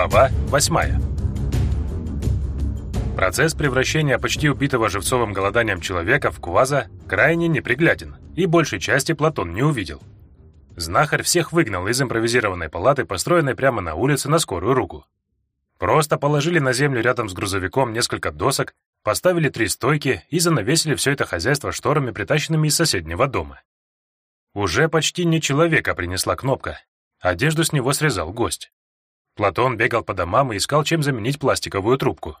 Глава 8. Процесс превращения почти убитого живцовым голоданием человека в кваза крайне непригляден, и большей части Платон не увидел. Знахарь всех выгнал из импровизированной палаты, построенной прямо на улице на скорую руку. Просто положили на землю рядом с грузовиком несколько досок, поставили три стойки и занавесили все это хозяйство шторами, притащенными из соседнего дома. Уже почти не человека принесла кнопка. Одежду с него срезал гость. Платон бегал по домам и искал, чем заменить пластиковую трубку.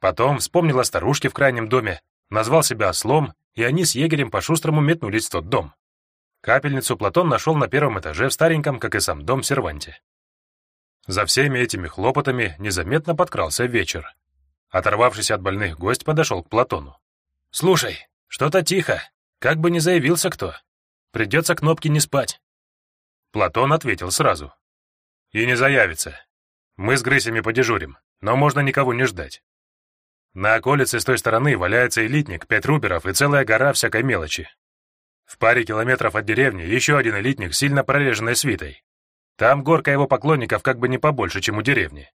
Потом вспомнил о старушке в крайнем доме, назвал себя ослом, и они с егерем по-шустрому метнулись в тот дом. Капельницу Платон нашел на первом этаже в стареньком, как и сам дом, серванте. За всеми этими хлопотами незаметно подкрался вечер. Оторвавшись от больных, гость подошел к Платону. «Слушай, что-то тихо, как бы не заявился кто. Придется кнопки не спать». Платон ответил сразу. «И не заявится. Мы с грысями подежурим, но можно никого не ждать. На околице с той стороны валяется элитник, пять руберов и целая гора всякой мелочи. В паре километров от деревни еще один элитник сильно прореженной свитой. Там горка его поклонников как бы не побольше, чем у деревни.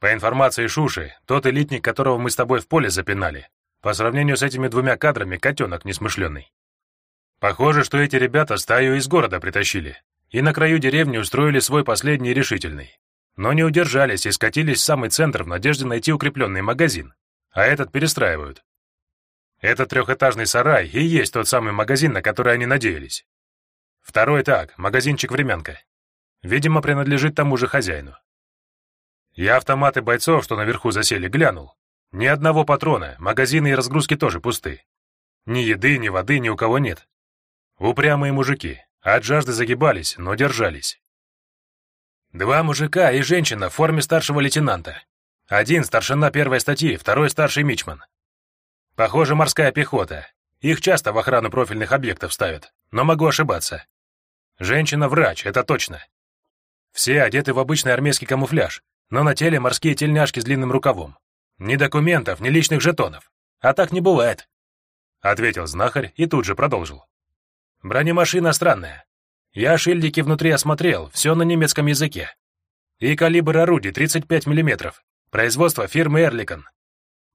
По информации Шуши, тот элитник, которого мы с тобой в поле запинали, по сравнению с этими двумя кадрами, котенок несмышленный. Похоже, что эти ребята стаю из города притащили и на краю деревни устроили свой последний решительный но не удержались и скатились в самый центр в надежде найти укрепленный магазин, а этот перестраивают. Этот трехэтажный сарай и есть тот самый магазин, на который они надеялись. Второй так, магазинчик-времянка. Видимо, принадлежит тому же хозяину. Я автоматы бойцов, что наверху засели, глянул. Ни одного патрона, магазины и разгрузки тоже пусты. Ни еды, ни воды ни у кого нет. Упрямые мужики, от жажды загибались, но держались. Два мужика и женщина в форме старшего лейтенанта. Один старшина первой статьи, второй старший мичман. Похоже, морская пехота. Их часто в охрану профильных объектов ставят, но могу ошибаться. Женщина-врач, это точно. Все одеты в обычный армейский камуфляж, но на теле морские тельняшки с длинным рукавом. Ни документов, ни личных жетонов. А так не бывает. Ответил знахарь и тут же продолжил. Бронемашина странная. Я шильдики внутри осмотрел, все на немецком языке. И калибр орудий 35 мм. Производство фирмы Эрликон.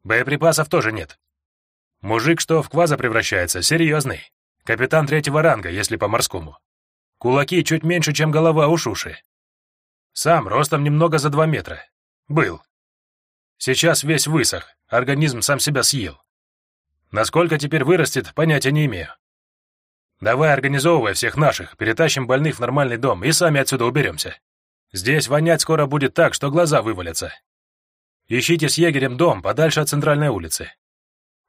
Боеприпасов тоже нет. Мужик, что в кваза превращается, серьезный. Капитан третьего ранга, если по-морскому. Кулаки чуть меньше, чем голова у Шуши. Сам ростом немного за два метра. Был. Сейчас весь высох, организм сам себя съел. Насколько теперь вырастет, понятия не имею. Давай организовывай всех наших, перетащим больных в нормальный дом и сами отсюда уберемся. Здесь вонять скоро будет так, что глаза вывалятся. Ищите с егерем дом подальше от центральной улицы.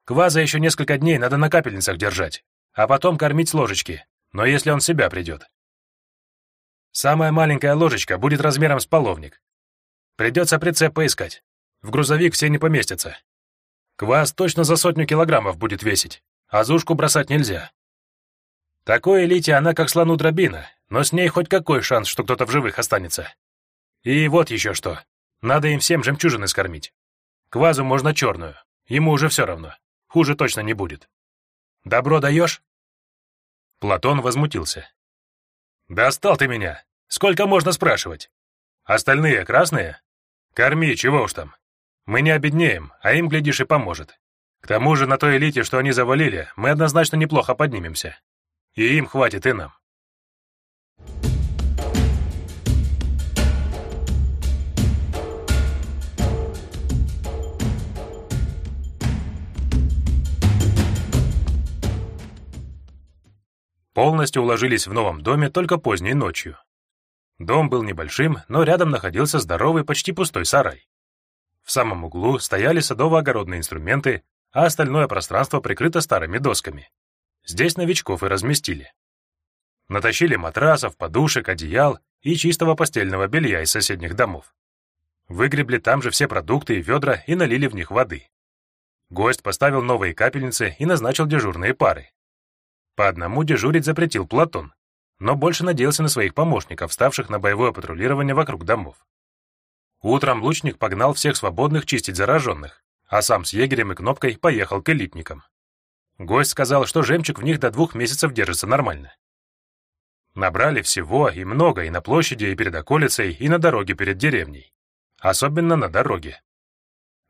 Кваза еще несколько дней надо на капельницах держать, а потом кормить с ложечки, но если он себя придет. Самая маленькая ложечка будет размером с половник. Придется прицеп поискать. В грузовик все не поместятся. Квас точно за сотню килограммов будет весить, а зушку бросать нельзя. Такой элите она как слону дробина, но с ней хоть какой шанс, что кто-то в живых останется. И вот еще что. Надо им всем жемчужины скормить. Квазу можно черную. Ему уже все равно. Хуже точно не будет. Добро даешь? Платон возмутился. «Достал ты меня! Сколько можно спрашивать? Остальные красные? Корми, чего уж там. Мы не обеднеем, а им, глядишь, и поможет. К тому же на той элите, что они завалили, мы однозначно неплохо поднимемся. И им хватит, и нам. Полностью уложились в новом доме только поздней ночью. Дом был небольшим, но рядом находился здоровый, почти пустой сарай. В самом углу стояли садово-огородные инструменты, а остальное пространство прикрыто старыми досками. Здесь новичков и разместили. Натащили матрасов, подушек, одеял и чистого постельного белья из соседних домов. Выгребли там же все продукты и ведра и налили в них воды. Гость поставил новые капельницы и назначил дежурные пары. По одному дежурить запретил Платон, но больше надеялся на своих помощников, ставших на боевое патрулирование вокруг домов. Утром лучник погнал всех свободных чистить зараженных, а сам с егерем и кнопкой поехал к элитникам. Гость сказал, что жемчуг в них до двух месяцев держится нормально. Набрали всего и много и на площади, и перед околицей, и на дороге перед деревней. особенно на дороге.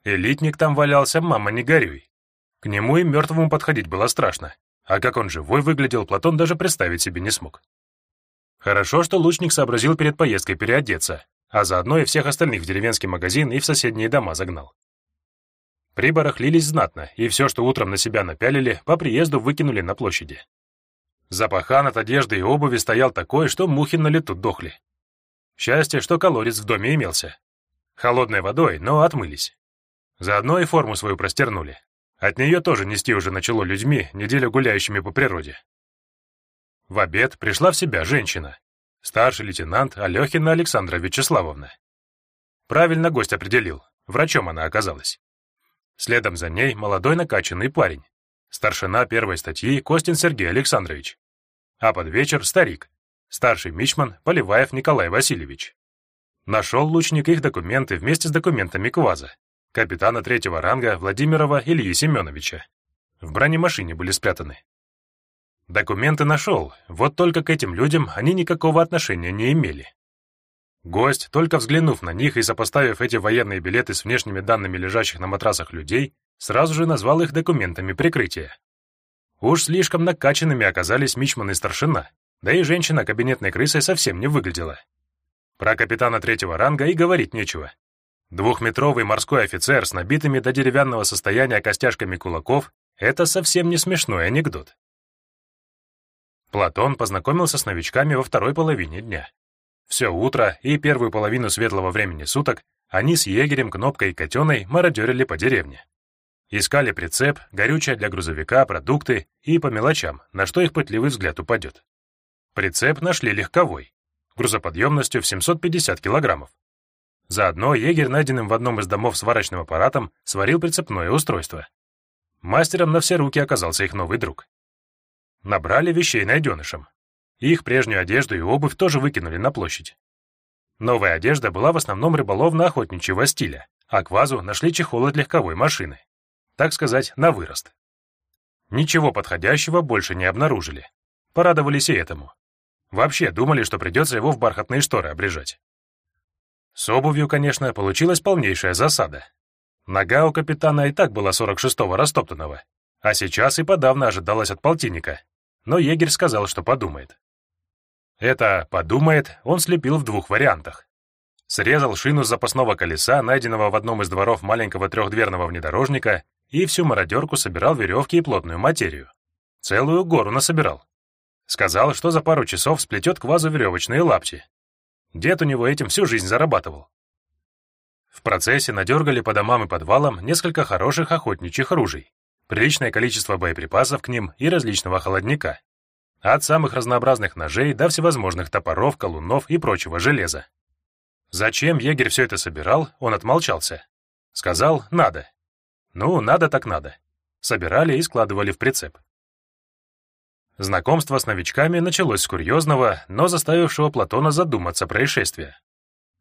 Элитник там валялся, мама не горюй. К нему и мертвому подходить было страшно, а как он живой выглядел, Платон даже представить себе не смог. Хорошо, что лучник сообразил перед поездкой переодеться, а заодно и всех остальных в деревенский магазин и в соседние дома загнал. Прибарахлились знатно, и все, что утром на себя напялили, по приезду выкинули на площади. Запахан от одежды и обуви стоял такой, что мухи на лету дохли. Счастье, что колодец в доме имелся. Холодной водой, но отмылись. Заодно и форму свою простернули. От нее тоже нести уже начало людьми, неделю гуляющими по природе. В обед пришла в себя женщина. Старший лейтенант Алехина Александра Вячеславовна. Правильно гость определил, врачом она оказалась. Следом за ней молодой накачанный парень. Старшина первой статьи Костин Сергей Александрович. А под вечер старик, старший мичман Поливаев Николай Васильевич. Нашел лучник их документы вместе с документами КВАЗа, капитана третьего ранга Владимирова Ильи Семеновича. В бронемашине были спрятаны. Документы нашел, вот только к этим людям они никакого отношения не имели. Гость, только взглянув на них и сопоставив эти военные билеты с внешними данными лежащих на матрасах людей, сразу же назвал их документами прикрытия. Уж слишком накачанными оказались мичман и старшина, да и женщина кабинетной крысой совсем не выглядела. Про капитана третьего ранга и говорить нечего. Двухметровый морской офицер с набитыми до деревянного состояния костяшками кулаков — это совсем не смешной анекдот. Платон познакомился с новичками во второй половине дня. Все утро и первую половину светлого времени суток они с егерем, кнопкой и котеной мародерили по деревне. Искали прицеп, горючее для грузовика, продукты и по мелочам, на что их пытливый взгляд упадет. Прицеп нашли легковой, грузоподъемностью в 750 килограммов. Заодно егерь, найденным в одном из домов сварочным аппаратом, сварил прицепное устройство. Мастером на все руки оказался их новый друг. Набрали вещей найденышем. Их прежнюю одежду и обувь тоже выкинули на площадь. Новая одежда была в основном рыболовно-охотничьего стиля, а к вазу нашли чехол от легковой машины. Так сказать, на вырост. Ничего подходящего больше не обнаружили. Порадовались и этому. Вообще думали, что придется его в бархатные шторы обрежать. С обувью, конечно, получилась полнейшая засада. Нога у капитана и так была 46-го растоптанного, а сейчас и подавно ожидалась от полтинника, но егерь сказал, что подумает. Это «подумает» он слепил в двух вариантах. Срезал шину с запасного колеса, найденного в одном из дворов маленького трехдверного внедорожника, и всю мародерку собирал веревки и плотную материю. Целую гору насобирал. Сказал, что за пару часов сплетет к вазу веревочные лапти. Дед у него этим всю жизнь зарабатывал. В процессе надергали по домам и подвалам несколько хороших охотничьих ружей, приличное количество боеприпасов к ним и различного холодника. От самых разнообразных ножей до всевозможных топоров, колунов и прочего железа. Зачем егерь все это собирал, он отмолчался. Сказал «надо». Ну, надо так надо. Собирали и складывали в прицеп. Знакомство с новичками началось с курьезного, но заставившего Платона задуматься происшествия.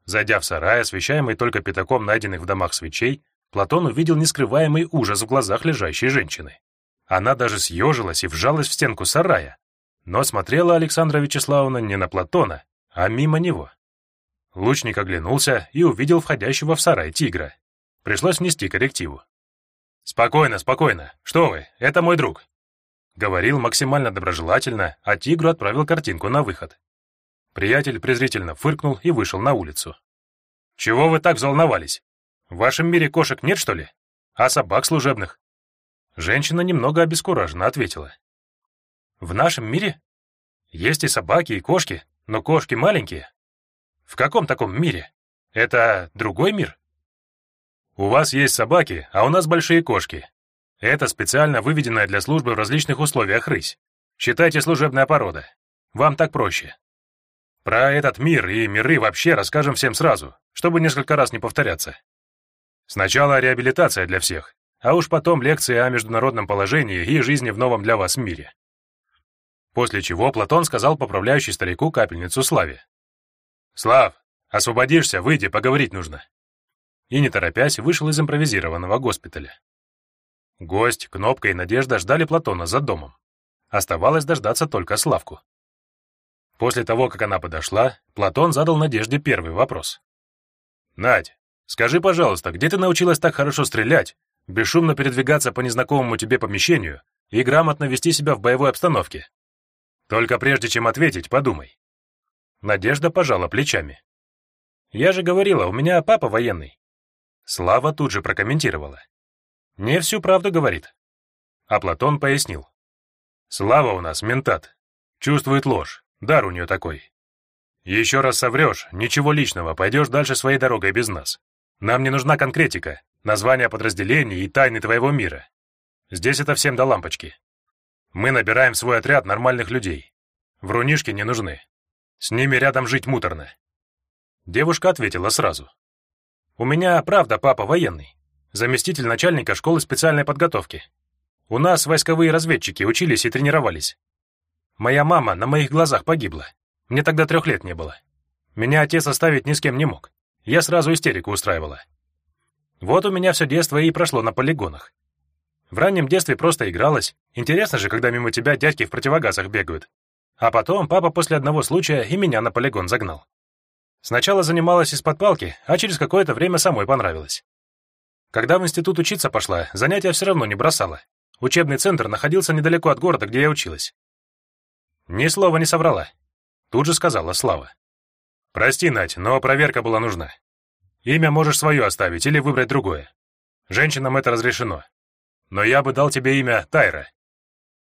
Зайдя в сарай, освещаемый только пятаком найденных в домах свечей, Платон увидел нескрываемый ужас в глазах лежащей женщины. Она даже съежилась и вжалась в стенку сарая, но смотрела Александра Вячеславовна не на Платона, а мимо него. Лучник оглянулся и увидел входящего в сарай тигра. Пришлось внести коррективу. «Спокойно, спокойно. Что вы, это мой друг. Говорил максимально доброжелательно, а тигру отправил картинку на выход. Приятель презрительно фыркнул и вышел на улицу. «Чего вы так взволновались? В вашем мире кошек нет, что ли? А собак служебных?» Женщина немного обескураженно ответила. «В нашем мире? Есть и собаки, и кошки, но кошки маленькие. В каком таком мире? Это другой мир?» «У вас есть собаки, а у нас большие кошки. Это специально выведенная для службы в различных условиях рысь. Считайте служебная порода. Вам так проще. Про этот мир и миры вообще расскажем всем сразу, чтобы несколько раз не повторяться. Сначала реабилитация для всех, а уж потом лекции о международном положении и жизни в новом для вас мире. После чего Платон сказал поправляющий старику капельницу Славе. «Слав, освободишься, выйди, поговорить нужно». И, не торопясь, вышел из импровизированного госпиталя. Гость, Кнопка и Надежда ждали Платона за домом. Оставалось дождаться только Славку. После того, как она подошла, Платон задал Надежде первый вопрос. «Надь, Скажи, пожалуйста, где ты научилась так хорошо стрелять, бесшумно передвигаться по незнакомому тебе помещению и грамотно вести себя в боевой обстановке? Только прежде чем ответить, подумай. Надежда пожала плечами. Я же говорила, у меня папа военный. Слава тут же прокомментировала. Не всю правду говорит. А Платон пояснил. Слава у нас ментат. Чувствует ложь. Дар у нее такой. Еще раз соврешь, ничего личного, пойдешь дальше своей дорогой без нас. Нам не нужна конкретика, название подразделений и тайны твоего мира. Здесь это всем до лампочки. Мы набираем свой отряд нормальных людей. Врунишки не нужны. С ними рядом жить муторно. Девушка ответила сразу. У меня, правда, папа военный. Заместитель начальника школы специальной подготовки. У нас войсковые разведчики учились и тренировались. Моя мама на моих глазах погибла. Мне тогда трех лет не было. Меня отец оставить ни с кем не мог. Я сразу истерику устраивала. Вот у меня все детство и прошло на полигонах. В раннем детстве просто игралась. Интересно же, когда мимо тебя дядьки в противогазах бегают. А потом папа после одного случая и меня на полигон загнал. Сначала занималась из-под палки, а через какое-то время самой понравилось. Когда в институт учиться пошла, занятия все равно не бросала. Учебный центр находился недалеко от города, где я училась. Ни слова не соврала. Тут же сказала Слава. «Прости, Надь, но проверка была нужна. Имя можешь свое оставить или выбрать другое. Женщинам это разрешено. Но я бы дал тебе имя Тайра.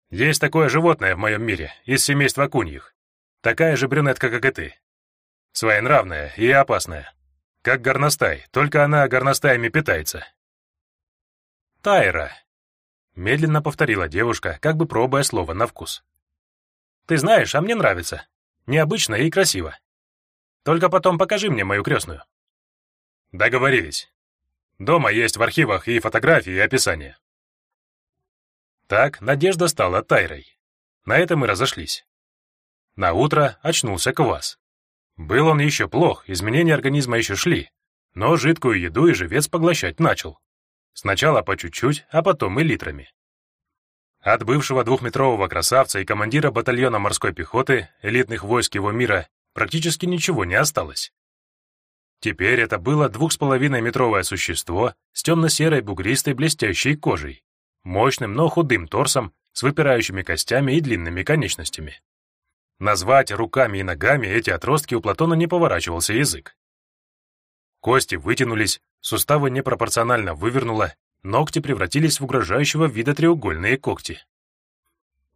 Есть такое животное в моем мире, из семейства куньих. Такая же брюнетка, как и ты. Своенравная и опасная. Как горностай, только она горностаями питается. Тайра. Медленно повторила девушка, как бы пробуя слово на вкус. Ты знаешь, а мне нравится. Необычно и красиво. Только потом покажи мне мою крестную. Договорились. Дома есть в архивах и фотографии, и описание. Так Надежда стала Тайрой. На этом мы разошлись. На утро очнулся квас. Был он еще плох, изменения организма еще шли, но жидкую еду и живец поглощать начал. Сначала по чуть-чуть, а потом и литрами. От бывшего двухметрового красавца и командира батальона морской пехоты элитных войск его мира практически ничего не осталось. Теперь это было двух с половиной метровое существо с темно-серой бугристой блестящей кожей, мощным, но худым торсом, с выпирающими костями и длинными конечностями. Назвать руками и ногами эти отростки у Платона не поворачивался язык. Кости вытянулись, суставы непропорционально вывернуло, ногти превратились в угрожающего вида треугольные когти.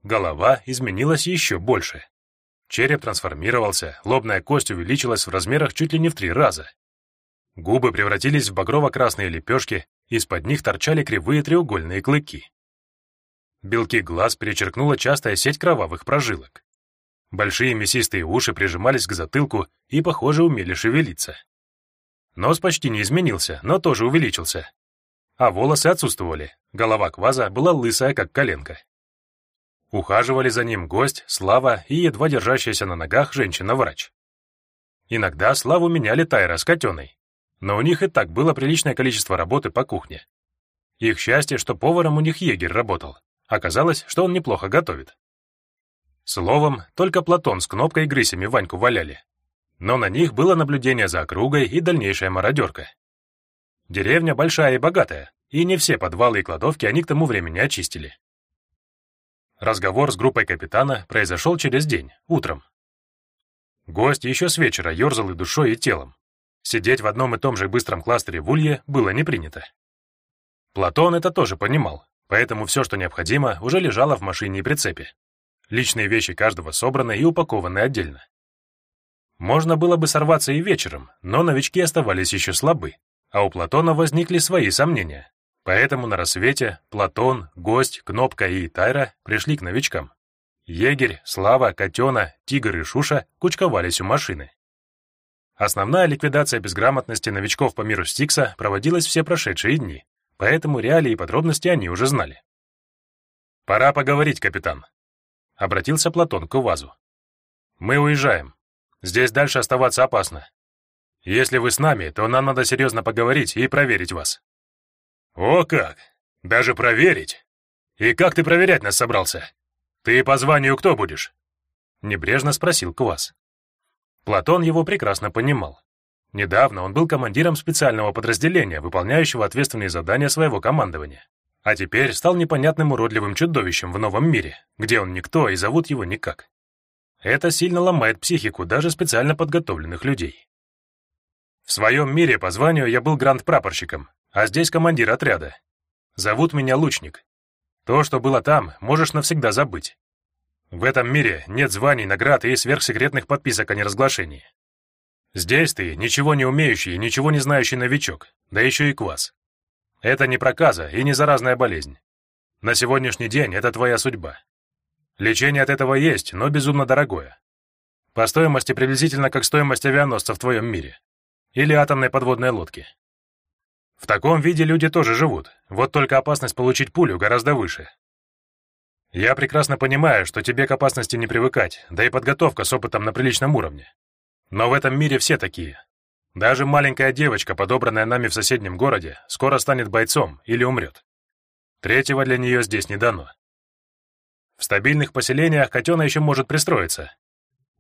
Голова изменилась еще больше. Череп трансформировался, лобная кость увеличилась в размерах чуть ли не в три раза. Губы превратились в багрово-красные лепешки, из-под них торчали кривые треугольные клыки. Белки глаз перечеркнула частая сеть кровавых прожилок. Большие мясистые уши прижимались к затылку и, похоже, умели шевелиться. Нос почти не изменился, но тоже увеличился. А волосы отсутствовали, голова кваза была лысая, как коленка. Ухаживали за ним гость, Слава и едва держащаяся на ногах женщина-врач. Иногда Славу меняли Тайра с котеной, но у них и так было приличное количество работы по кухне. Их счастье, что поваром у них егерь работал. Оказалось, что он неплохо готовит. Словом, только Платон с кнопкой и грысями Ваньку валяли. Но на них было наблюдение за округой и дальнейшая мародерка. Деревня большая и богатая, и не все подвалы и кладовки они к тому времени очистили. Разговор с группой капитана произошел через день, утром. Гость еще с вечера ерзал и душой, и телом. Сидеть в одном и том же быстром кластере в Улье было не принято. Платон это тоже понимал, поэтому все, что необходимо, уже лежало в машине и прицепе. Личные вещи каждого собраны и упакованы отдельно. Можно было бы сорваться и вечером, но новички оставались еще слабы, а у Платона возникли свои сомнения. Поэтому на рассвете Платон, Гость, Кнопка и Тайра пришли к новичкам. Егерь, Слава, Котена, Тигр и Шуша кучковались у машины. Основная ликвидация безграмотности новичков по миру Стикса проводилась все прошедшие дни, поэтому реалии и подробности они уже знали. «Пора поговорить, капитан», — обратился Платон к Увазу. «Мы уезжаем. Здесь дальше оставаться опасно. Если вы с нами, то нам надо серьезно поговорить и проверить вас». «О как! Даже проверить? И как ты проверять нас собрался? Ты по званию кто будешь?» Небрежно спросил Квас. Платон его прекрасно понимал. Недавно он был командиром специального подразделения, выполняющего ответственные задания своего командования. А теперь стал непонятным уродливым чудовищем в новом мире, где он никто и зовут его никак. Это сильно ломает психику даже специально подготовленных людей. В своем мире по званию я был гранд-прапорщиком, а здесь командир отряда. Зовут меня Лучник. То, что было там, можешь навсегда забыть. В этом мире нет званий, наград и сверхсекретных подписок о неразглашении. Здесь ты ничего не умеющий и ничего не знающий новичок, да еще и квас. Это не проказа и не заразная болезнь. На сегодняшний день это твоя судьба. Лечение от этого есть, но безумно дорогое. По стоимости приблизительно как стоимость авианосца в твоем мире. Или атомной подводной лодки. В таком виде люди тоже живут, вот только опасность получить пулю гораздо выше. Я прекрасно понимаю, что тебе к опасности не привыкать, да и подготовка с опытом на приличном уровне. Но в этом мире все такие. Даже маленькая девочка, подобранная нами в соседнем городе, скоро станет бойцом или умрет. Третьего для нее здесь не дано. В стабильных поселениях котена еще может пристроиться.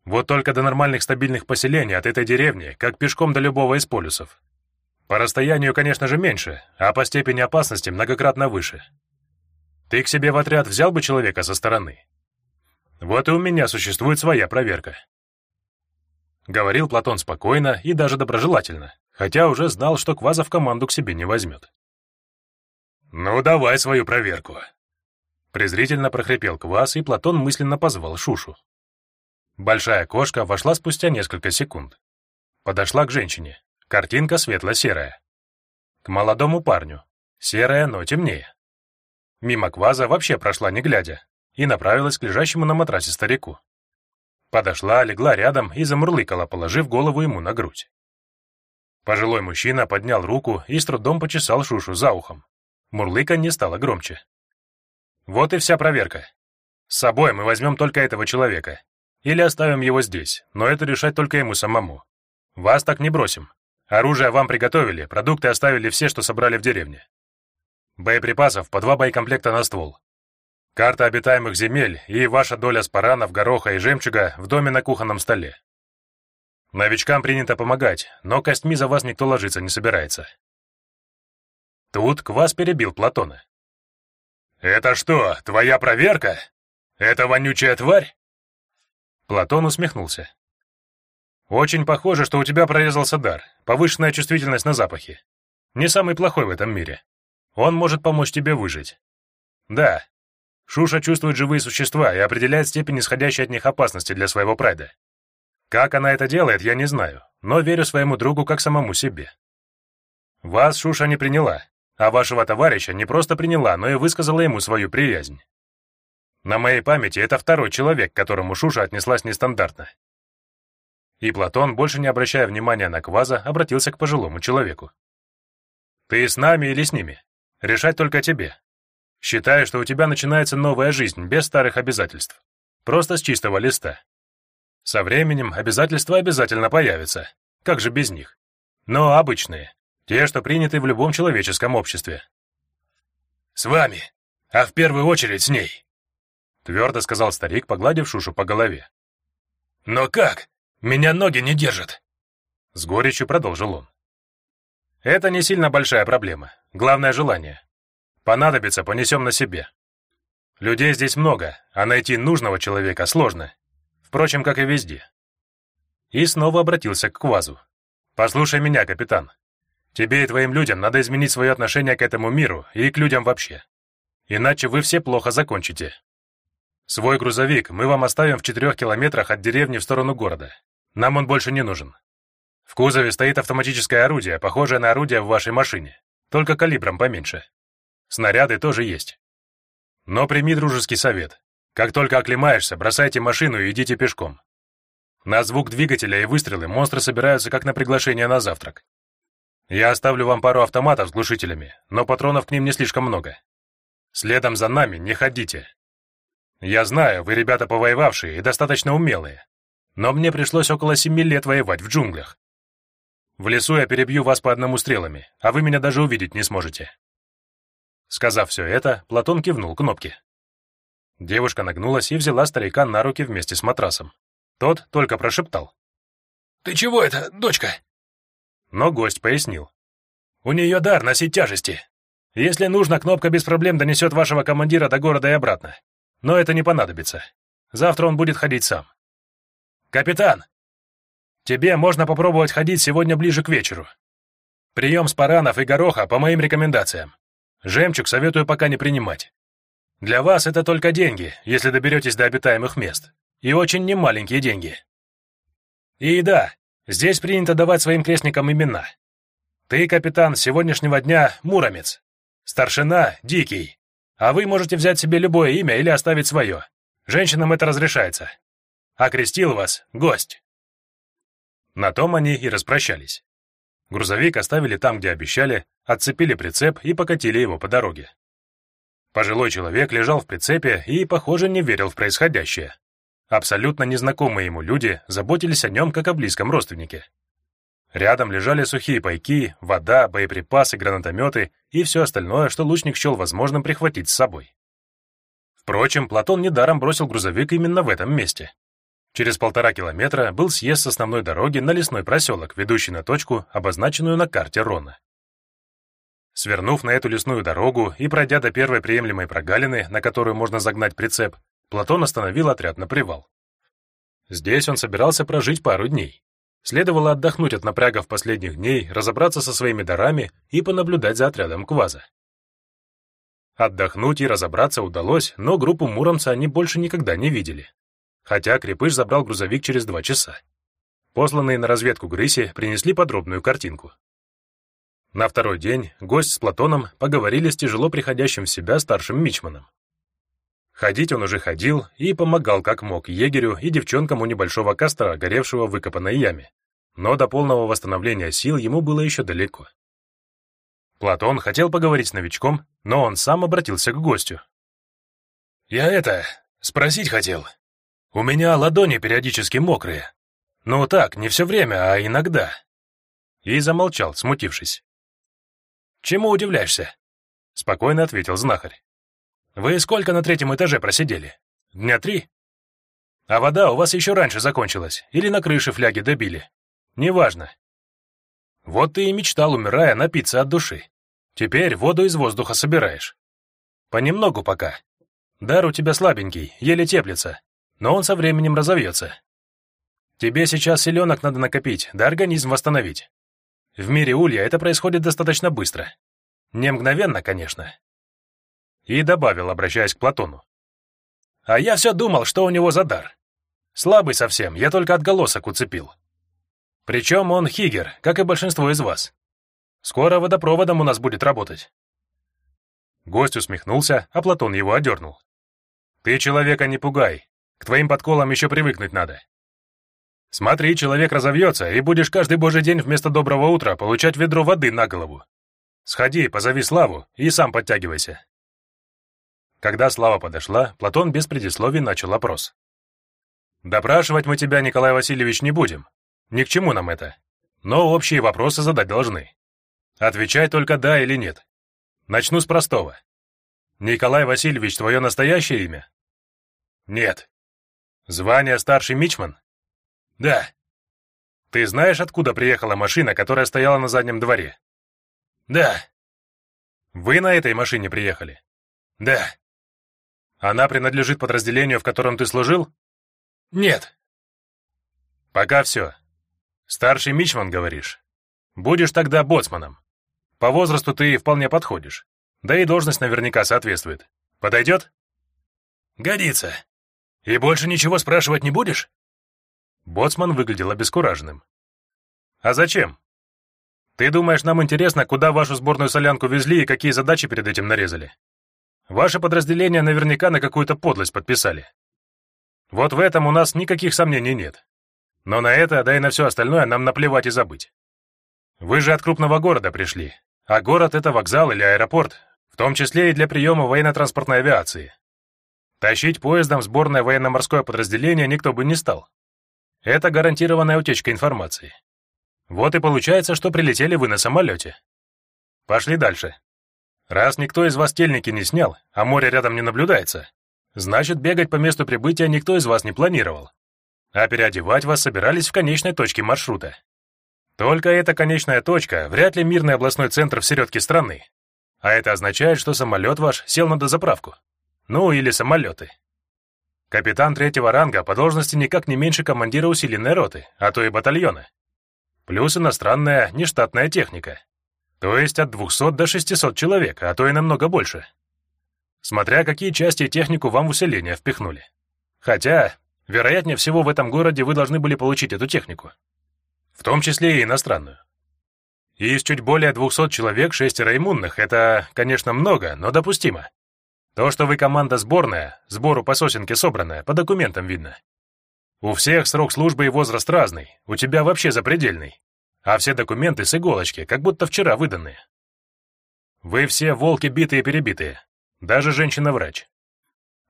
Вот только до нормальных стабильных поселений от этой деревни, как пешком до любого из полюсов. По расстоянию, конечно же, меньше, а по степени опасности многократно выше. Ты к себе в отряд взял бы человека со стороны? Вот и у меня существует своя проверка. Говорил Платон спокойно и даже доброжелательно, хотя уже знал, что Кваза в команду к себе не возьмет. «Ну, давай свою проверку!» Презрительно прохрипел Квас, и Платон мысленно позвал Шушу. Большая кошка вошла спустя несколько секунд. Подошла к женщине. Картинка светло-серая. К молодому парню. Серая, но темнее. Мимо Кваза вообще прошла не глядя и направилась к лежащему на матрасе старику. Подошла, легла рядом и замурлыкала, положив голову ему на грудь. Пожилой мужчина поднял руку и с трудом почесал Шушу за ухом. Мурлыка не стало громче. Вот и вся проверка. С собой мы возьмем только этого человека. Или оставим его здесь, но это решать только ему самому. Вас так не бросим. Оружие вам приготовили, продукты оставили все, что собрали в деревне. Боеприпасов по два боекомплекта на ствол. Карта обитаемых земель и ваша доля спаранов, гороха и жемчуга в доме на кухонном столе. Новичкам принято помогать, но костьми за вас никто ложиться не собирается. Тут Квас перебил Платона. «Это что, твоя проверка? Это вонючая тварь?» Платон усмехнулся. «Очень похоже, что у тебя прорезался дар, повышенная чувствительность на запахи. Не самый плохой в этом мире. Он может помочь тебе выжить. Да, Шуша чувствует живые существа и определяет степень исходящей от них опасности для своего прайда. Как она это делает, я не знаю, но верю своему другу как самому себе. Вас Шуша не приняла, а вашего товарища не просто приняла, но и высказала ему свою приязнь. На моей памяти это второй человек, к которому Шуша отнеслась нестандартно. И Платон, больше не обращая внимания на Кваза, обратился к пожилому человеку. «Ты с нами или с ними? Решать только тебе. Считай, что у тебя начинается новая жизнь без старых обязательств. Просто с чистого листа. Со временем обязательства обязательно появятся. Как же без них? Но обычные. Те, что приняты в любом человеческом обществе. «С вами, а в первую очередь с ней», — твердо сказал старик, погладив Шушу по голове. «Но как? Меня ноги не держат!» С горечью продолжил он. «Это не сильно большая проблема. Главное — желание. Понадобится, понесем на себе. Людей здесь много, а найти нужного человека сложно. Впрочем, как и везде. И снова обратился к Квазу. «Послушай меня, капитан. Тебе и твоим людям надо изменить свое отношение к этому миру и к людям вообще. Иначе вы все плохо закончите. Свой грузовик мы вам оставим в четырех километрах от деревни в сторону города. Нам он больше не нужен. В кузове стоит автоматическое орудие, похожее на орудие в вашей машине, только калибром поменьше. Снаряды тоже есть. Но прими дружеский совет. Как только оклемаешься, бросайте машину и идите пешком. На звук двигателя и выстрелы монстры собираются как на приглашение на завтрак. Я оставлю вам пару автоматов с глушителями, но патронов к ним не слишком много. Следом за нами не ходите. Я знаю, вы ребята повоевавшие и достаточно умелые, но мне пришлось около семи лет воевать в джунглях. В лесу я перебью вас по одному стрелами, а вы меня даже увидеть не сможете. Сказав все это, Платон кивнул кнопке. Девушка нагнулась и взяла старика на руки вместе с матрасом. Тот только прошептал. «Ты чего это, дочка?» но гость пояснил. «У нее дар носить тяжести. Если нужно, кнопка без проблем донесет вашего командира до города и обратно. Но это не понадобится. Завтра он будет ходить сам. Капитан, тебе можно попробовать ходить сегодня ближе к вечеру. Прием спаранов и гороха по моим рекомендациям. Жемчуг советую пока не принимать. Для вас это только деньги, если доберетесь до обитаемых мест. И очень немаленькие деньги. И да, здесь принято давать своим крестникам имена. Ты, капитан, сегодняшнего дня Муромец. Старшина — Дикий. А вы можете взять себе любое имя или оставить свое. Женщинам это разрешается. Окрестил вас гость. На том они и распрощались. Грузовик оставили там, где обещали, отцепили прицеп и покатили его по дороге. Пожилой человек лежал в прицепе и, похоже, не верил в происходящее. Абсолютно незнакомые ему люди заботились о нем как о близком родственнике. Рядом лежали сухие пайки, вода, боеприпасы, гранатометы и все остальное, что лучник счел возможным прихватить с собой. Впрочем, Платон недаром бросил грузовик именно в этом месте. Через полтора километра был съезд с основной дороги на лесной проселок, ведущий на точку, обозначенную на карте Рона. Свернув на эту лесную дорогу и пройдя до первой приемлемой прогалины, на которую можно загнать прицеп, Платон остановил отряд на привал. Здесь он собирался прожить пару дней. Следовало отдохнуть от напрягов последних дней, разобраться со своими дарами и понаблюдать за отрядом Кваза. Отдохнуть и разобраться удалось, но группу Муромца они больше никогда не видели. Хотя Крепыш забрал грузовик через два часа. Посланные на разведку Грыси принесли подробную картинку. На второй день гость с Платоном поговорили с тяжело приходящим в себя старшим мичманом. Ходить он уже ходил и помогал как мог егерю и девчонкам у небольшого костра, горевшего в выкопанной яме. Но до полного восстановления сил ему было еще далеко. Платон хотел поговорить с новичком, но он сам обратился к гостю. «Я это, спросить хотел. У меня ладони периодически мокрые. Ну так, не все время, а иногда». И замолчал, смутившись. «Чему удивляешься?» — спокойно ответил знахарь. Вы сколько на третьем этаже просидели? Дня три? А вода у вас еще раньше закончилась, или на крыше фляги добили? Неважно. Вот ты и мечтал, умирая, напиться от души. Теперь воду из воздуха собираешь. Понемногу пока. Дар у тебя слабенький, еле теплится, но он со временем разовьется. Тебе сейчас селенок надо накопить, да организм восстановить. В мире улья это происходит достаточно быстро. Не мгновенно, конечно, и добавил, обращаясь к Платону. «А я все думал, что у него за дар. Слабый совсем, я только отголосок уцепил. Причем он хигер, как и большинство из вас. Скоро водопроводом у нас будет работать». Гость усмехнулся, а Платон его одернул. «Ты человека не пугай, к твоим подколам еще привыкнуть надо. Смотри, человек разовьется, и будешь каждый божий день вместо доброго утра получать ведро воды на голову. Сходи, позови Славу и сам подтягивайся. Когда Слава подошла, Платон без предисловий начал опрос. «Допрашивать мы тебя, Николай Васильевич, не будем. Ни к чему нам это. Но общие вопросы задать должны. Отвечай только «да» или «нет». Начну с простого. Николай Васильевич, твое настоящее имя? Нет. Звание старший мичман? Да. Ты знаешь, откуда приехала машина, которая стояла на заднем дворе? Да. Вы на этой машине приехали? Да. Она принадлежит подразделению, в котором ты служил? Нет. Пока все. Старший мичман, говоришь? Будешь тогда боцманом. По возрасту ты вполне подходишь. Да и должность наверняка соответствует. Подойдет? Годится. И больше ничего спрашивать не будешь? Боцман выглядел обескураженным. А зачем? Ты думаешь, нам интересно, куда вашу сборную солянку везли и какие задачи перед этим нарезали? Ваше подразделение наверняка на какую-то подлость подписали. Вот в этом у нас никаких сомнений нет. Но на это, да и на все остальное нам наплевать и забыть. Вы же от крупного города пришли, а город — это вокзал или аэропорт, в том числе и для приема военно-транспортной авиации. Тащить поездом сборное военно-морское подразделение никто бы не стал. Это гарантированная утечка информации. Вот и получается, что прилетели вы на самолете. Пошли дальше. Раз никто из вас тельники не снял, а море рядом не наблюдается, значит, бегать по месту прибытия никто из вас не планировал. А переодевать вас собирались в конечной точке маршрута. Только эта конечная точка вряд ли мирный областной центр в середке страны. А это означает, что самолет ваш сел на дозаправку. Ну, или самолеты. Капитан третьего ранга по должности никак не меньше командира усиленной роты, а то и батальона. Плюс иностранная нештатная техника. То есть от 200 до 600 человек, а то и намного больше. Смотря какие части технику вам в усиление впихнули. Хотя, вероятнее всего, в этом городе вы должны были получить эту технику. В том числе и иностранную. Из чуть более 200 человек шестеро иммунных — это, конечно, много, но допустимо. То, что вы команда сборная, сбору по сосенке собранная, по документам видно. У всех срок службы и возраст разный, у тебя вообще запредельный. А все документы с иголочки, как будто вчера выданные. Вы все волки битые-перебитые, даже женщина-врач.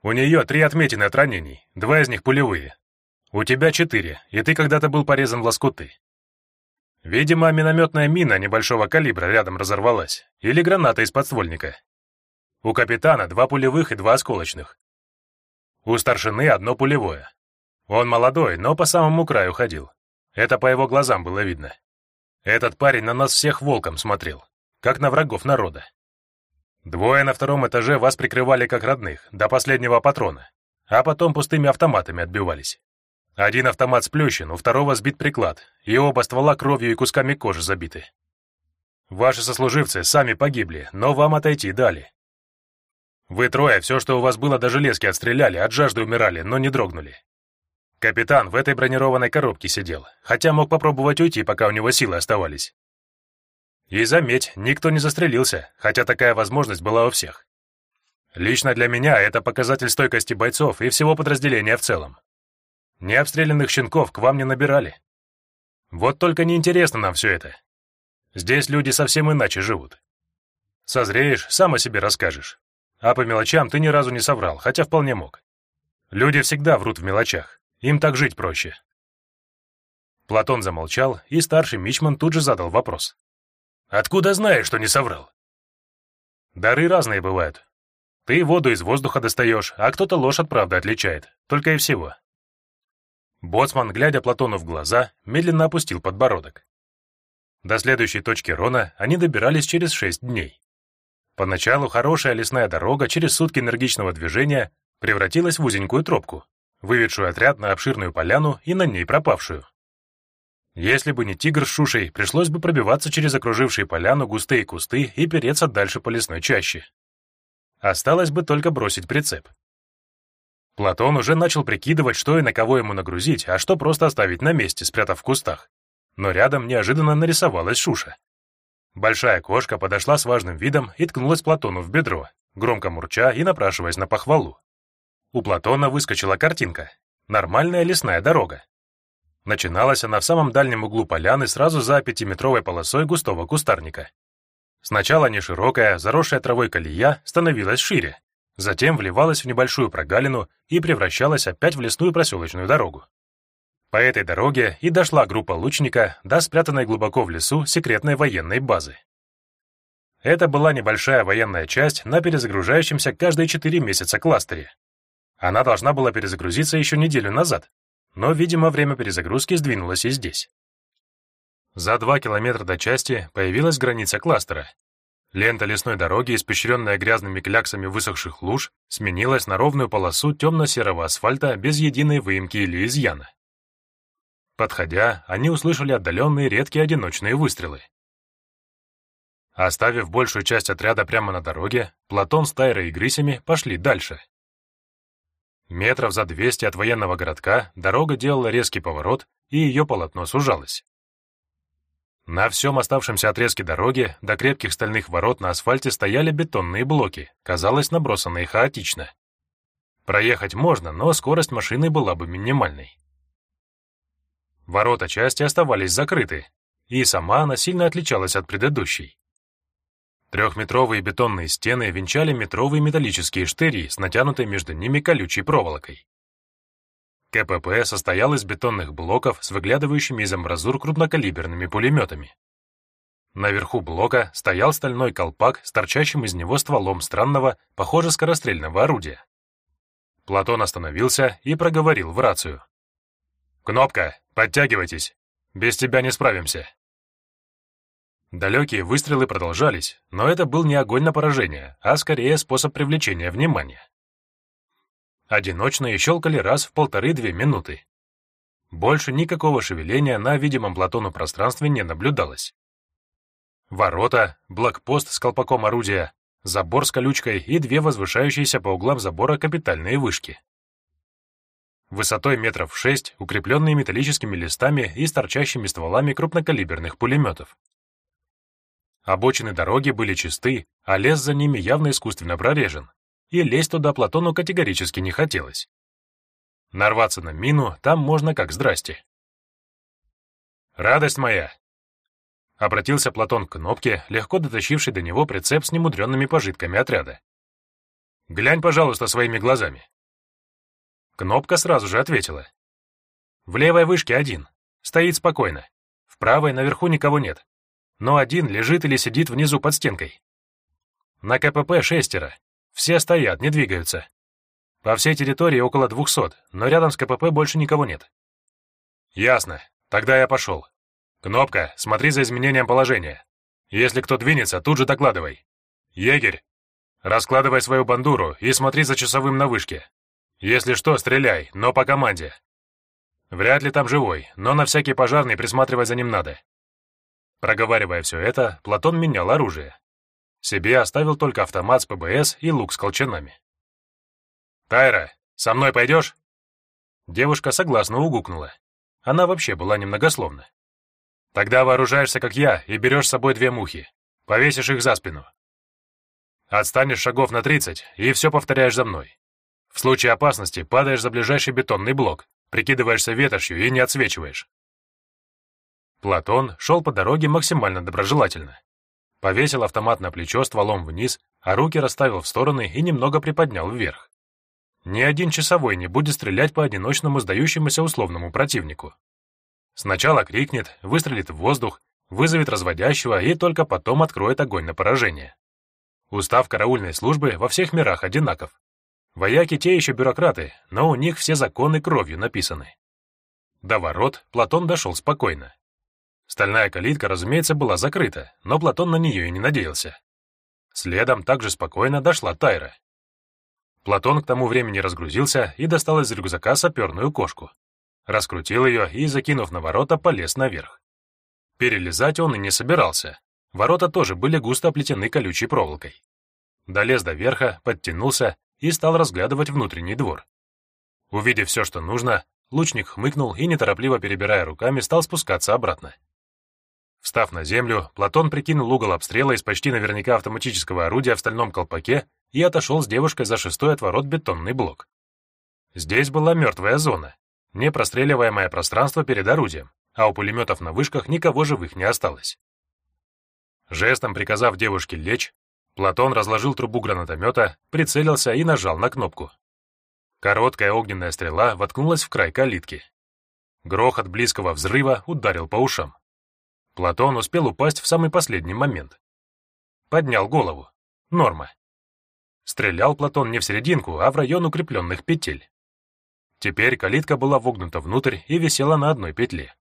У нее три отметины от ранений, два из них пулевые. У тебя четыре, и ты когда-то был порезан в лоскуты. Видимо, минометная мина небольшого калибра рядом разорвалась, или граната из подствольника, у капитана два пулевых и два осколочных. У старшины одно пулевое. Он молодой, но по самому краю ходил. Это по его глазам было видно. Этот парень на нас всех волком смотрел, как на врагов народа. Двое на втором этаже вас прикрывали как родных, до последнего патрона, а потом пустыми автоматами отбивались. Один автомат сплющен, у второго сбит приклад, и оба ствола кровью и кусками кожи забиты. Ваши сослуживцы сами погибли, но вам отойти дали. Вы трое, все, что у вас было, до железки отстреляли, от жажды умирали, но не дрогнули. Капитан в этой бронированной коробке сидел, хотя мог попробовать уйти, пока у него силы оставались. И заметь, никто не застрелился, хотя такая возможность была у всех. Лично для меня это показатель стойкости бойцов и всего подразделения в целом. Необстрелянных щенков к вам не набирали. Вот только неинтересно нам все это. Здесь люди совсем иначе живут. Созреешь, сам о себе расскажешь. А по мелочам ты ни разу не соврал, хотя вполне мог. Люди всегда врут в мелочах, им так жить проще. Платон замолчал, и старший Мичман тут же задал вопрос. «Откуда знаешь, что не соврал?» «Дары разные бывают. Ты воду из воздуха достаешь, а кто-то ложь от правды отличает, только и всего». Боцман, глядя Платону в глаза, медленно опустил подбородок. До следующей точки Рона они добирались через шесть дней. Поначалу хорошая лесная дорога через сутки энергичного движения превратилась в узенькую тропку, выведшую отряд на обширную поляну и на ней пропавшую. Если бы не тигр с шушей, пришлось бы пробиваться через окружившие поляну густые кусты и переться дальше по лесной чаще. Осталось бы только бросить прицеп. Платон уже начал прикидывать, что и на кого ему нагрузить, а что просто оставить на месте, спрятав в кустах. Но рядом неожиданно нарисовалась Шуша. Большая кошка подошла с важным видом и ткнулась Платону в бедро, громко мурча и напрашиваясь на похвалу. У Платона выскочила картинка. Нормальная лесная дорога. Начиналась она в самом дальнем углу поляны сразу за пятиметровой полосой густого кустарника. Сначала неширокая, заросшая травой колея становилась шире, затем вливалась в небольшую прогалину и превращалась опять в лесную проселочную дорогу. По этой дороге и дошла группа лучника до спрятанной глубоко в лесу секретной военной базы. Это была небольшая военная часть на перезагружающемся каждые четыре месяца кластере. Она должна была перезагрузиться еще неделю назад, но, видимо, время перезагрузки сдвинулось и здесь. За два километра до части появилась граница кластера. Лента лесной дороги, испещренная грязными кляксами высохших луж, сменилась на ровную полосу темно-серого асфальта без единой выемки или изъяна. Подходя, они услышали отдаленные редкие одиночные выстрелы. Оставив большую часть отряда прямо на дороге, Платон с Тайрой и Грысями пошли дальше. Метров за 200 от военного городка дорога делала резкий поворот, и ее полотно сужалось. На всем оставшемся отрезке дороги до крепких стальных ворот на асфальте стояли бетонные блоки, казалось, набросанные хаотично. Проехать можно, но скорость машины была бы минимальной. Ворота части оставались закрыты, и сама она сильно отличалась от предыдущей. Трехметровые бетонные стены венчали метровые металлические штыри с натянутой между ними колючей проволокой. КПП состоял из бетонных блоков с выглядывающими из амбразур крупнокалиберными пулеметами. Наверху блока стоял стальной колпак с торчащим из него стволом странного, похоже, скорострельного орудия. Платон остановился и проговорил в рацию. «Кнопка, подтягивайтесь. Без тебя не справимся. Далекие выстрелы продолжались, но это был не огонь на поражение, а скорее способ привлечения внимания. Одиночные щелкали раз в полторы-две минуты. Больше никакого шевеления на видимом Платону пространстве не наблюдалось. Ворота, блокпост с колпаком орудия, забор с колючкой и две возвышающиеся по углам забора капитальные вышки. Высотой метров шесть, укрепленные металлическими листами и с торчащими стволами крупнокалиберных пулеметов. Обочины дороги были чисты, а лес за ними явно искусственно прорежен, и лезть туда Платону категорически не хотелось. Нарваться на мину там можно как здрасте. «Радость моя!» Обратился Платон к кнопке, легко дотащивший до него прицеп с немудренными пожитками отряда. «Глянь, пожалуйста, своими глазами». Кнопка сразу же ответила. «В левой вышке один. Стоит спокойно. В правой наверху никого нет. Но один лежит или сидит внизу под стенкой. На КПП шестеро. Все стоят, не двигаются. По всей территории около двухсот, но рядом с КПП больше никого нет». «Ясно. Тогда я пошел. «Кнопка, смотри за изменением положения. Если кто двинется, тут же докладывай. Егерь, раскладывай свою бандуру и смотри за часовым на вышке. Если что, стреляй, но по команде. Вряд ли там живой, но на всякий пожарный присматривать за ним надо». Проговаривая все это, Платон менял оружие. Себе оставил только автомат с ПБС и лук с колчанами. «Тайра, со мной пойдешь?» Девушка согласно угукнула. Она вообще была немногословна. Тогда вооружаешься, как я, и берешь с собой две мухи. Повесишь их за спину. Отстанешь шагов на 30, и все повторяешь за мной. В случае опасности падаешь за ближайший бетонный блок, прикидываешься ветошью и не отсвечиваешь. Платон шел по дороге максимально доброжелательно. Повесил автомат на плечо стволом вниз, а руки расставил в стороны и немного приподнял вверх. Ни один часовой не будет стрелять по одиночному сдающемуся условному противнику. Сначала крикнет, выстрелит в воздух, вызовет разводящего и только потом откроет огонь на поражение. Устав караульной службы во всех мирах одинаков. Вояки те еще бюрократы, но у них все законы кровью написаны. До ворот Платон дошел спокойно. Стальная калитка, разумеется, была закрыта, но Платон на нее и не надеялся. Следом также спокойно дошла Тайра. Платон к тому времени разгрузился и достал из рюкзака саперную кошку. Раскрутил ее и, закинув на ворота, полез наверх. Перелезать он и не собирался. Ворота тоже были густо оплетены колючей проволокой. Долез до верха, подтянулся и стал разглядывать внутренний двор. Увидев все, что нужно, лучник хмыкнул и, неторопливо перебирая руками, стал спускаться обратно. Встав на землю, Платон прикинул угол обстрела из почти наверняка автоматического орудия в стальном колпаке и отошел с девушкой за шестой отворот бетонный блок. Здесь была мертвая зона, непростреливаемое пространство перед орудием, а у пулеметов на вышках никого живых не осталось. Жестом приказав девушке лечь, Платон разложил трубу гранатомета, прицелился и нажал на кнопку. Короткая огненная стрела воткнулась в край калитки. Грохот близкого взрыва ударил по ушам. Платон успел упасть в самый последний момент. Поднял голову. Норма. Стрелял Платон не в серединку, а в район укрепленных петель. Теперь калитка была вогнута внутрь и висела на одной петле.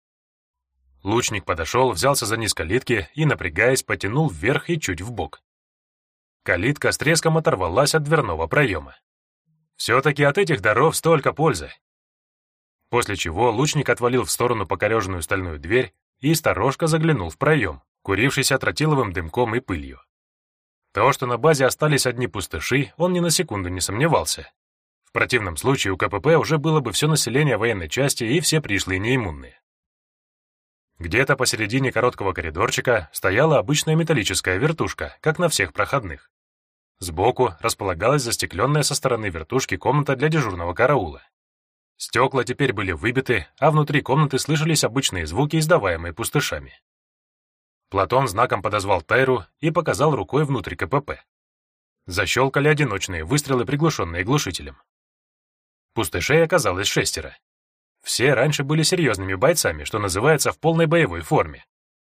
Лучник подошел, взялся за низ калитки и, напрягаясь, потянул вверх и чуть вбок. Калитка с треском оторвалась от дверного проема. Все-таки от этих даров столько пользы. После чего лучник отвалил в сторону покореженную стальную дверь и сторожко заглянул в проем, курившийся тротиловым дымком и пылью. То, что на базе остались одни пустыши, он ни на секунду не сомневался. В противном случае у КПП уже было бы все население военной части и все пришлые неиммунные. Где-то посередине короткого коридорчика стояла обычная металлическая вертушка, как на всех проходных. Сбоку располагалась застекленная со стороны вертушки комната для дежурного караула. Стекла теперь были выбиты, а внутри комнаты слышались обычные звуки, издаваемые пустышами. Платон знаком подозвал Тайру и показал рукой внутрь КПП. Защелкали одиночные выстрелы, приглушенные глушителем. Пустышей оказалось шестеро. Все раньше были серьезными бойцами, что называется, в полной боевой форме.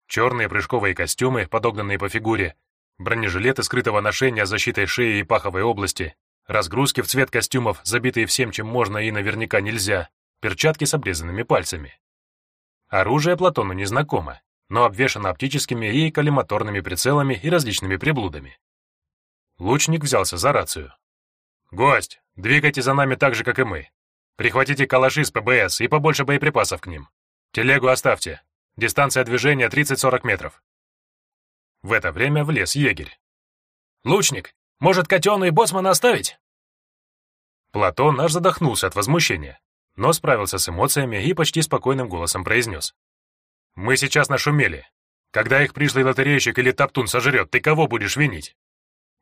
Черные прыжковые костюмы, подогнанные по фигуре, бронежилеты скрытого ношения с защитой шеи и паховой области, разгрузки в цвет костюмов, забитые всем, чем можно и наверняка нельзя, перчатки с обрезанными пальцами. Оружие Платону незнакомо, но обвешана оптическими и коллиматорными прицелами и различными приблудами. Лучник взялся за рацию. «Гость, двигайте за нами так же, как и мы. Прихватите калаши с ПБС и побольше боеприпасов к ним. Телегу оставьте. Дистанция движения 30-40 метров». В это время влез егерь. «Лучник, может, котену и боцмана оставить?» Платон аж задохнулся от возмущения, но справился с эмоциями и почти спокойным голосом произнес. «Мы сейчас нашумели. Когда их пришлый лотерейщик или топтун сожрет, ты кого будешь винить?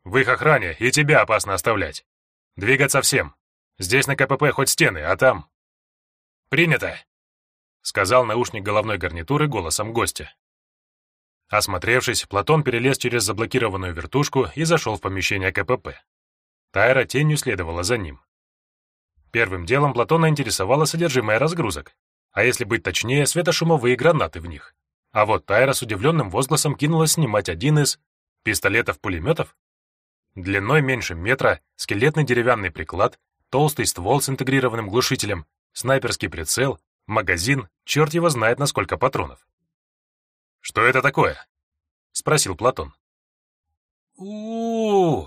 В их охране и тебя опасно оставлять. Двигаться всем. Здесь на КПП хоть стены, а там...» «Принято!» — сказал наушник головной гарнитуры голосом гостя. Осмотревшись, Платон перелез через заблокированную вертушку и зашел в помещение КПП. Тайра тенью следовала за ним. Первым делом Платона интересовало содержимое разгрузок, а если быть точнее, светошумовые гранаты в них. А вот Тайра с удивленным возгласом кинулась снимать один из пистолетов-пулеметов. Длиной меньше метра, скелетный деревянный приклад, толстый ствол с интегрированным глушителем, снайперский прицел, магазин, черт его знает на сколько патронов. «Что это такое?» — спросил Платон. у, -у, -у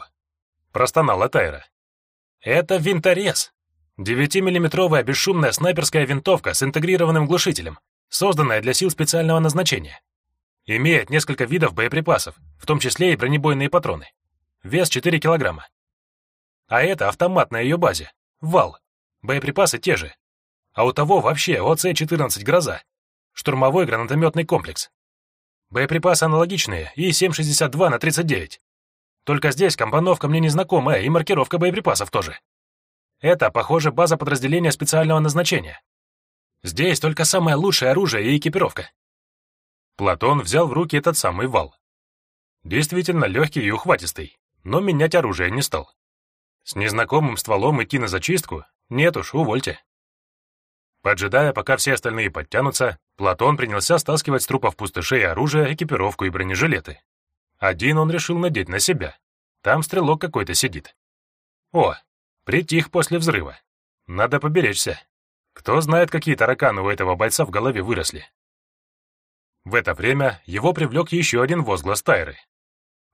простонала Тайра. «Это винторез!» Девятимиллиметровая бесшумная снайперская винтовка с интегрированным глушителем, созданная для сил специального назначения. Имеет несколько видов боеприпасов, в том числе и бронебойные патроны. Вес 4 килограмма. А это автомат на ее базе. Вал. Боеприпасы те же. А у того вообще ОЦ-14 «Гроза». Штурмовой гранатометный комплекс. Боеприпасы аналогичные и 7,62 на 39. Только здесь компоновка мне незнакомая и маркировка боеприпасов тоже. Это, похоже, база подразделения специального назначения. Здесь только самое лучшее оружие и экипировка. Платон взял в руки этот самый вал. Действительно легкий и ухватистый, но менять оружие не стал. С незнакомым стволом идти на зачистку? Нет уж, увольте. Поджидая, пока все остальные подтянутся, Платон принялся стаскивать с трупов пустышей оружие, экипировку и бронежилеты. Один он решил надеть на себя. Там стрелок какой-то сидит. О, Притих после взрыва. Надо поберечься. Кто знает, какие тараканы у этого бойца в голове выросли. В это время его привлек еще один возглас Тайры.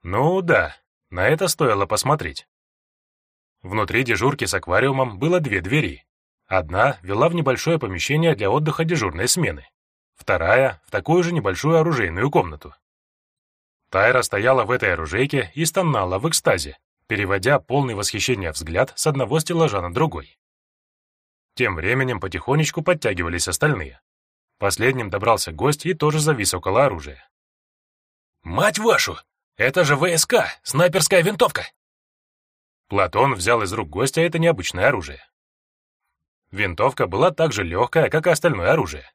Ну да, на это стоило посмотреть. Внутри дежурки с аквариумом было две двери. Одна вела в небольшое помещение для отдыха дежурной смены. Вторая — в такую же небольшую оружейную комнату. Тайра стояла в этой оружейке и стонала в экстазе, переводя полный восхищения взгляд с одного стеллажа на другой. Тем временем потихонечку подтягивались остальные. Последним добрался гость и тоже завис около оружия. «Мать вашу! Это же ВСК! Снайперская винтовка!» Платон взял из рук гостя это необычное оружие. Винтовка была так же легкая, как и остальное оружие.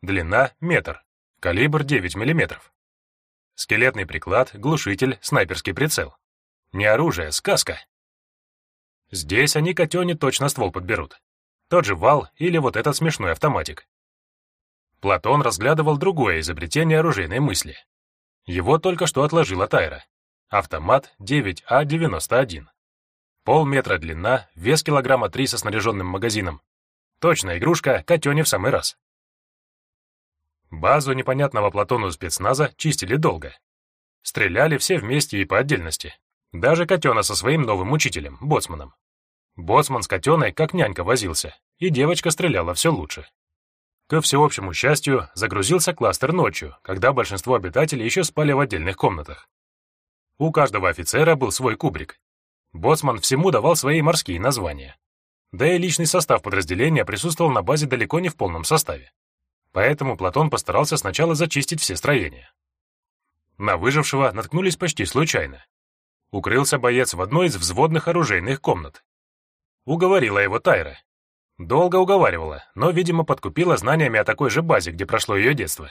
Длина — метр, калибр 9 мм. Скелетный приклад, глушитель, снайперский прицел. Не оружие, сказка. Здесь они котёне точно ствол подберут. Тот же вал или вот этот смешной автоматик. Платон разглядывал другое изобретение оружейной мысли. Его только что отложила Тайра. Автомат 9А91. Полметра длина, вес килограмма три со снаряженным магазином. Точная игрушка, котёне в самый раз. Базу непонятного Платону спецназа чистили долго. Стреляли все вместе и по отдельности. Даже котена со своим новым учителем, боцманом. Боцман с котеной как нянька возился, и девочка стреляла все лучше. Ко всеобщему счастью, загрузился кластер ночью, когда большинство обитателей еще спали в отдельных комнатах. У каждого офицера был свой кубрик. Боцман всему давал свои морские названия. Да и личный состав подразделения присутствовал на базе далеко не в полном составе. Поэтому Платон постарался сначала зачистить все строения. На выжившего наткнулись почти случайно. Укрылся боец в одной из взводных оружейных комнат. Уговорила его Тайра. Долго уговаривала, но, видимо, подкупила знаниями о такой же базе, где прошло ее детство.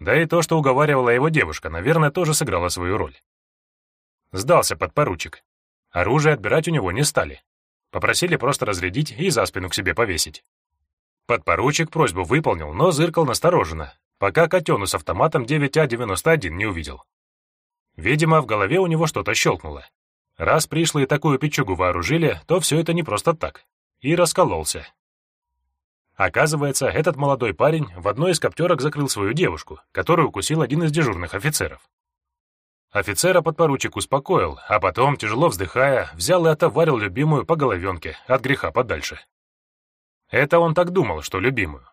Да и то, что уговаривала его девушка, наверное, тоже сыграло свою роль. Сдался подпоручик. Оружие отбирать у него не стали. Попросили просто разрядить и за спину к себе повесить. Подпоручик просьбу выполнил, но зыркал настороженно, пока котену с автоматом 9А91 не увидел. Видимо, в голове у него что-то щелкнуло. Раз пришлые такую печугу вооружили, то все это не просто так. И раскололся. Оказывается, этот молодой парень в одной из коптерок закрыл свою девушку, которую укусил один из дежурных офицеров. Офицера подпоручик успокоил, а потом, тяжело вздыхая, взял и отоварил любимую по головенке, от греха подальше. Это он так думал, что любимую.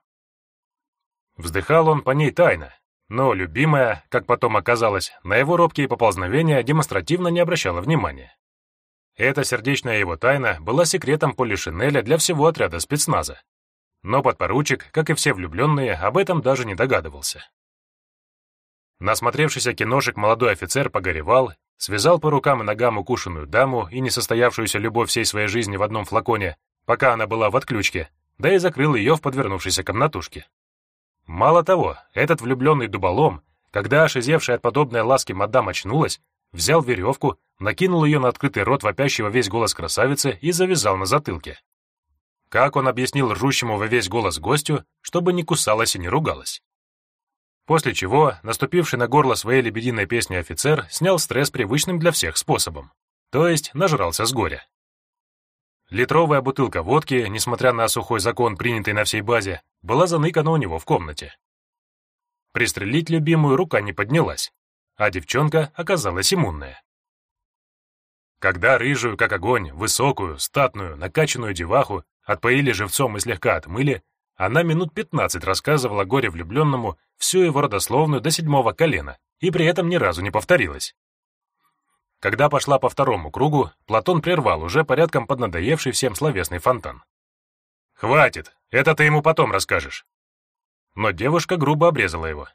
Вздыхал он по ней тайно, но любимая, как потом оказалось, на его робкие поползновения демонстративно не обращала внимания. Эта сердечная его тайна была секретом Полишинеля для всего отряда спецназа. Но подпоручик, как и все влюбленные, об этом даже не догадывался. Насмотревшийся киношек молодой офицер погоревал, связал по рукам и ногам укушенную даму и несостоявшуюся любовь всей своей жизни в одном флаконе, пока она была в отключке, да и закрыл ее в подвернувшейся комнатушке. Мало того, этот влюбленный дуболом, когда ошизевшая от подобной ласки мадам очнулась, взял веревку, накинул ее на открытый рот вопящего весь голос красавицы и завязал на затылке. Как он объяснил ржущему во весь голос гостю, чтобы не кусалась и не ругалась. После чего, наступивший на горло своей лебединой песни офицер снял стресс привычным для всех способом, то есть нажрался с горя. Литровая бутылка водки, несмотря на сухой закон, принятый на всей базе, была заныкана у него в комнате. Пристрелить любимую рука не поднялась, а девчонка оказалась иммунная. Когда рыжую, как огонь, высокую, статную, накачанную деваху отпоили живцом и слегка отмыли, она минут пятнадцать рассказывала горе влюбленному всю его родословную до седьмого колена и при этом ни разу не повторилась. Когда пошла по второму кругу, Платон прервал уже порядком поднадоевший всем словесный фонтан. «Хватит, это ты ему потом расскажешь». Но девушка грубо обрезала его.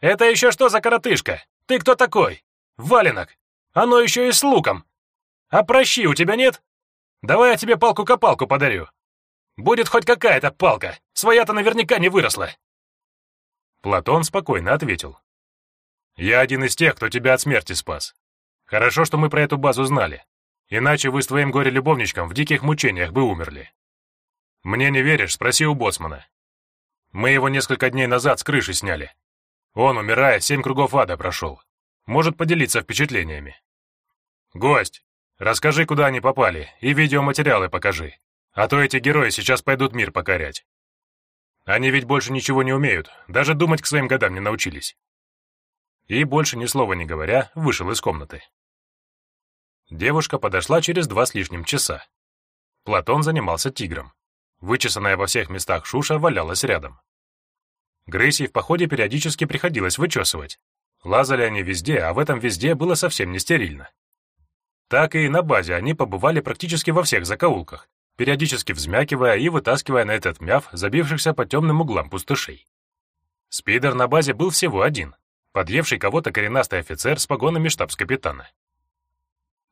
«Это еще что за коротышка? Ты кто такой? Валенок! Оно еще и с луком! А прощи у тебя нет? Давай я тебе палку-копалку подарю. Будет хоть какая-то палка, своя-то наверняка не выросла». Платон спокойно ответил. «Я один из тех, кто тебя от смерти спас. Хорошо, что мы про эту базу знали. Иначе вы с твоим горе-любовничком в диких мучениях бы умерли. Мне не веришь? Спроси у боцмана. Мы его несколько дней назад с крыши сняли. Он, умирая, семь кругов ада прошел. Может поделиться впечатлениями. Гость, расскажи, куда они попали, и видеоматериалы покажи. А то эти герои сейчас пойдут мир покорять. Они ведь больше ничего не умеют, даже думать к своим годам не научились. И, больше ни слова не говоря, вышел из комнаты. Девушка подошла через два с лишним часа. Платон занимался тигром. Вычесанная во всех местах шуша валялась рядом. Грейси в походе периодически приходилось вычесывать. Лазали они везде, а в этом везде было совсем не стерильно. Так и на базе они побывали практически во всех закоулках, периодически взмякивая и вытаскивая на этот мяв забившихся по темным углам пустышей. Спидер на базе был всего один, подъевший кого-то коренастый офицер с погонами штабс-капитана.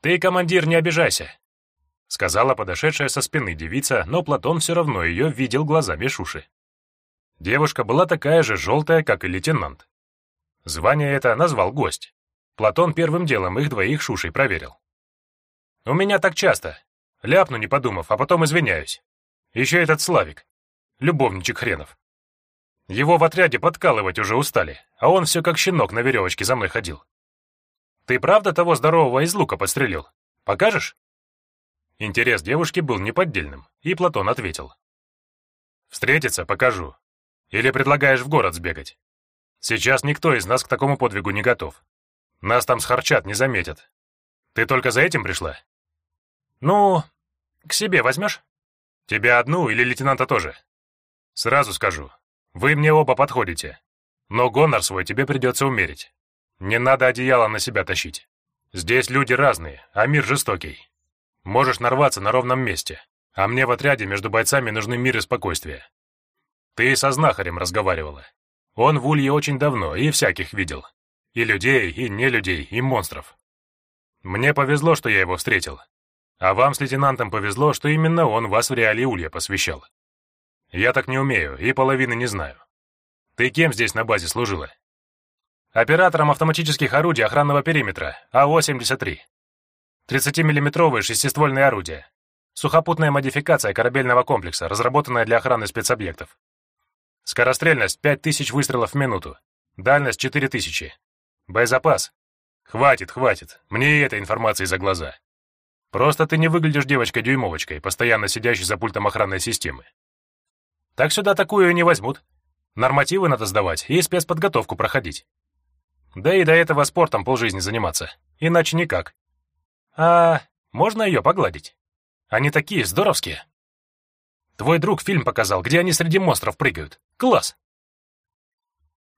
«Ты, командир, не обижайся», — сказала подошедшая со спины девица, но Платон все равно ее видел глазами Шуши. Девушка была такая же желтая, как и лейтенант. Звание это назвал гость. Платон первым делом их двоих Шушей проверил. «У меня так часто. Ляпну, не подумав, а потом извиняюсь. Еще этот Славик. Любовничек хренов. Его в отряде подкалывать уже устали, а он все как щенок на веревочке за мной ходил. Ты правда того здорового из лука подстрелил? Покажешь?» Интерес девушки был неподдельным, и Платон ответил. «Встретиться покажу. Или предлагаешь в город сбегать? Сейчас никто из нас к такому подвигу не готов. Нас там схарчат, не заметят. Ты только за этим пришла?» «Ну, к себе возьмешь?» «Тебя одну или лейтенанта тоже?» «Сразу скажу. Вы мне оба подходите. Но гонор свой тебе придется умерить. Не надо одеяло на себя тащить. Здесь люди разные, а мир жестокий. Можешь нарваться на ровном месте, а мне в отряде между бойцами нужны мир и спокойствие. Ты со знахарем разговаривала. Он в Улье очень давно и всяких видел. И людей, и не людей, и монстров. Мне повезло, что я его встретил. А вам с лейтенантом повезло, что именно он вас в реалии Улья посвящал. Я так не умею и половины не знаю. Ты кем здесь на базе служила? Оператором автоматических орудий охранного периметра, АО-73. 30-миллиметровые шестиствольные орудия. Сухопутная модификация корабельного комплекса, разработанная для охраны спецобъектов. Скорострельность 5000 выстрелов в минуту. Дальность 4000. Боезапас. Хватит, хватит. Мне и этой информации за глаза. Просто ты не выглядишь девочкой-дюймовочкой, постоянно сидящей за пультом охранной системы. Так сюда такую не возьмут. Нормативы надо сдавать и спецподготовку проходить. Да и до этого спортом полжизни заниматься. Иначе никак. А можно ее погладить? Они такие здоровские. Твой друг фильм показал, где они среди монстров прыгают. Класс!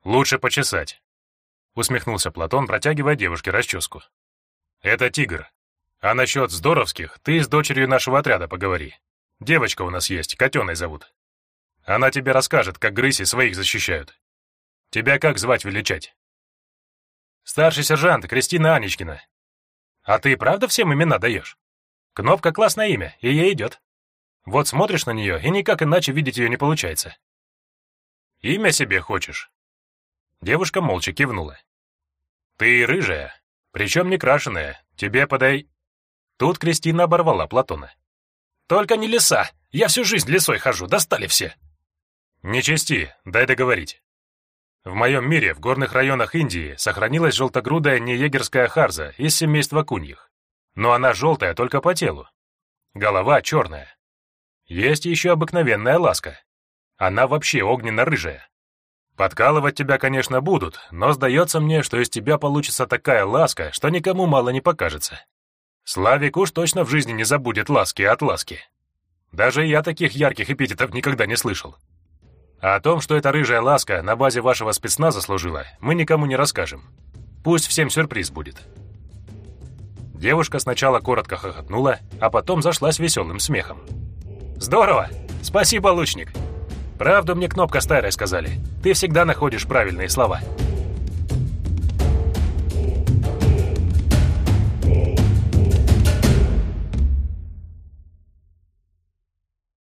Лучше почесать. Усмехнулся Платон, протягивая девушке расческу. Это тигр. А насчет здоровских ты с дочерью нашего отряда поговори. Девочка у нас есть, Котеной зовут. Она тебе расскажет, как грыси своих защищают. Тебя как звать величать? Старший сержант Кристина Анечкина. А ты правда всем имена даешь? Кнопка классное имя, и ей идет. Вот смотришь на нее, и никак иначе видеть ее не получается. Имя себе хочешь? Девушка молча кивнула. Ты рыжая, причем не крашеная. Тебе подай... Тут Кристина оборвала Платона. Только не леса. Я всю жизнь лесой хожу, достали все. Не чести, дай договорить. В моем мире, в горных районах Индии, сохранилась желтогрудая неегерская харза из семейства куньих. Но она желтая только по телу. Голова черная. Есть еще обыкновенная ласка. Она вообще огненно-рыжая. Подкалывать тебя, конечно, будут, но сдается мне, что из тебя получится такая ласка, что никому мало не покажется. Славик уж точно в жизни не забудет ласки от ласки. Даже я таких ярких эпитетов никогда не слышал. А о том, что эта рыжая ласка на базе вашего спецназа служила, мы никому не расскажем. Пусть всем сюрприз будет. Девушка сначала коротко хохотнула, а потом зашлась веселым смехом. «Здорово! Спасибо, лучник! Правду мне кнопка старая сказали. Ты всегда находишь правильные слова».